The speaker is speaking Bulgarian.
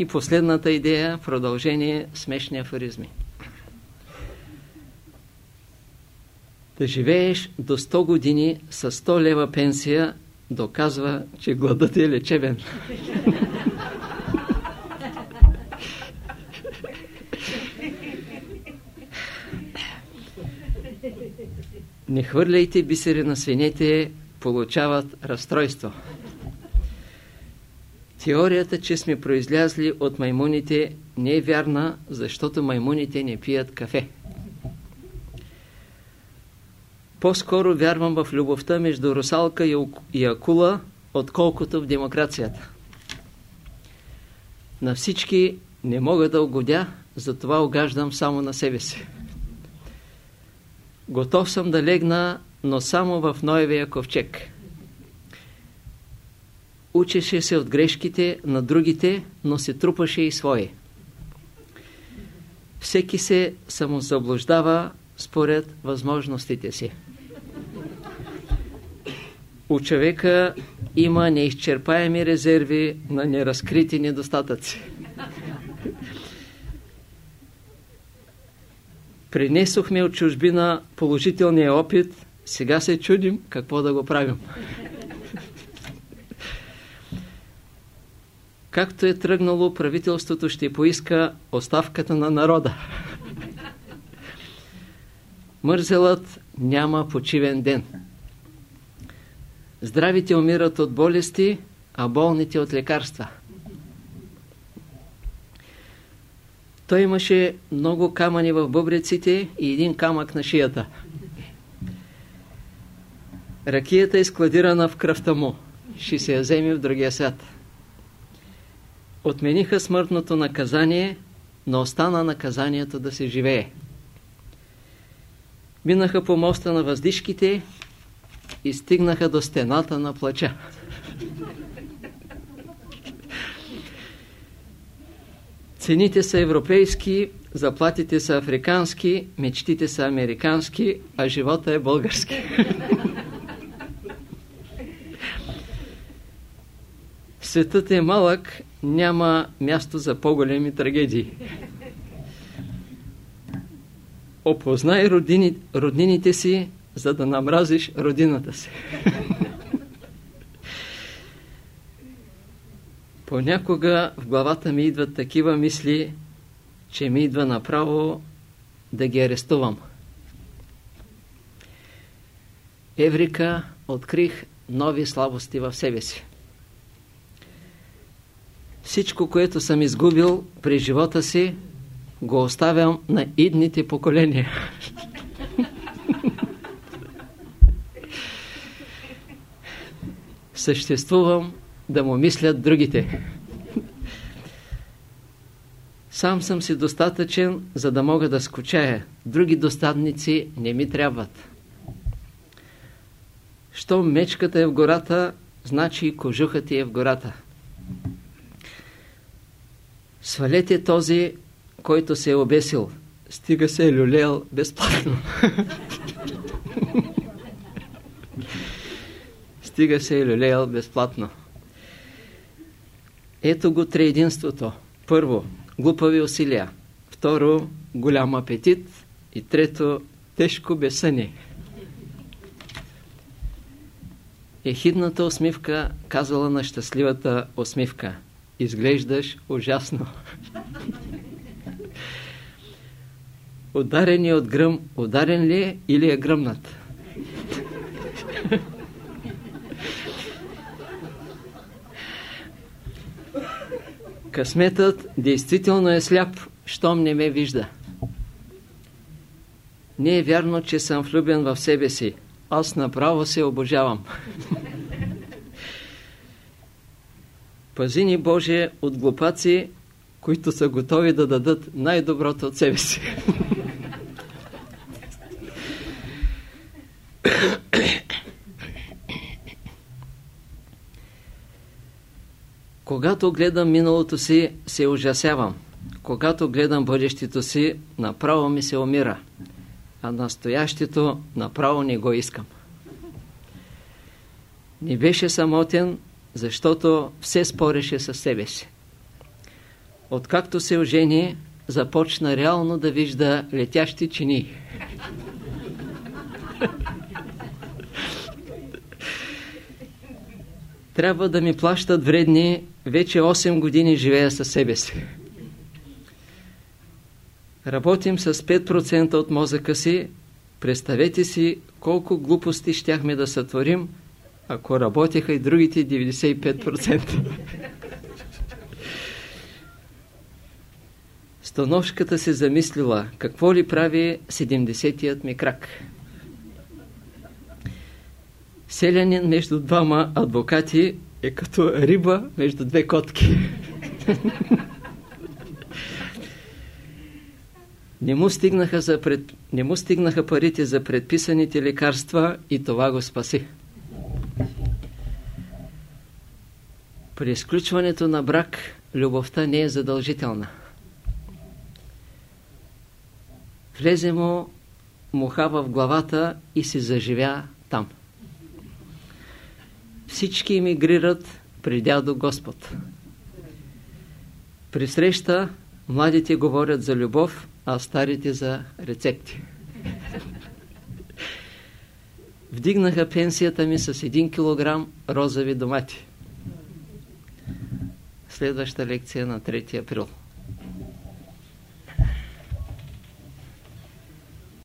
И последната идея, продължение, смешни афоризми. Да живееш до 100 години с 100 лева пенсия доказва, че гладът е лечебен. Не хвърляйте бисери на свинете, получават разстройство. Теорията, че сме произлязли от маймуните, не е вярна, защото маймуните не пият кафе. По-скоро вярвам в любовта между русалка и акула, отколкото в демокрацията. На всички не мога да угодя, затова огаждам само на себе си. Готов съм да легна, но само в Ноевия ковчег. Учеше се от грешките на другите, но се трупаше и свои. Всеки се самозаблуждава според възможностите си. У човека има неизчерпаеми резерви на неразкрити недостатъци. Принесохме от чужбина положителния опит, сега се чудим какво да го правим. Както е тръгнало, правителството ще поиска оставката на народа. Мързелът няма почивен ден. Здравите умират от болести, а болните от лекарства. Той имаше много камъни в бъбреците и един камък на шията. Ракията е складирана в кръвта му. Ще се я вземе в другия свят. Отмениха смъртното наказание, но остана наказанието да се живее. Минаха по моста на въздишките и стигнаха до стената на плача. Цените са европейски, заплатите са африкански, мечтите са американски, а живота е български. Светът е малък, няма място за по-големи трагедии. Опознай родини, роднините си, за да намразиш родината си. Понякога в главата ми идват такива мисли, че ми идва направо да ги арестувам. Еврика открих нови слабости в себе си. Всичко, което съм изгубил при живота си, го оставям на идните поколения. Съществувам да му мислят другите. Сам съм си достатъчен, за да мога да скучая. Други достатници не ми трябват. Щом мечката е в гората, значи и кожухът ти е в гората. Свалете този, който се е обесил. Стига се е люлел безплатно. Стига се е люлел безплатно. Ето го триединството. Първо, глупави усилия. Второ, голям апетит. И трето, тежко бесъни. Ехидната усмивка казала на щастливата усмивка. Изглеждаш ужасно. Ударен от гръм, ударен ли е или е гръмнат? Късметът действително е сляп, щом не ме вижда. Не е вярно, че съм влюбен в себе си. Аз направо се обожавам. Пази ни Боже от глупаци, които са готови да дадат най-доброто от себе си. Когато гледам миналото си, се ужасявам. Когато гледам бъдещето си, направо ми се умира. А настоящето направо не го искам. Не беше самотен, защото все спореше със себе си. Откакто се ожени, започна реално да вижда летящи чини. Трябва да ми плащат вредни, вече 8 години живея със себе си. Работим с 5% от мозъка си. Представете си колко глупости щяхме да сътворим, ако работеха и другите 95%. Становшката се замислила, какво ли прави 70-тият ми крак. Селянин между двама адвокати е като риба между две котки. Не му, стигнаха за пред... не му стигнаха парите за предписаните лекарства и това го спаси. При изключването на брак любовта не е задължителна. Влезе му муха в главата и се заживя там. Всички емигрират при дядо Господ. При среща младите говорят за любов, а старите за рецепти. Вдигнаха пенсията ми с 1 кг розови домати. Следваща лекция на 3 април.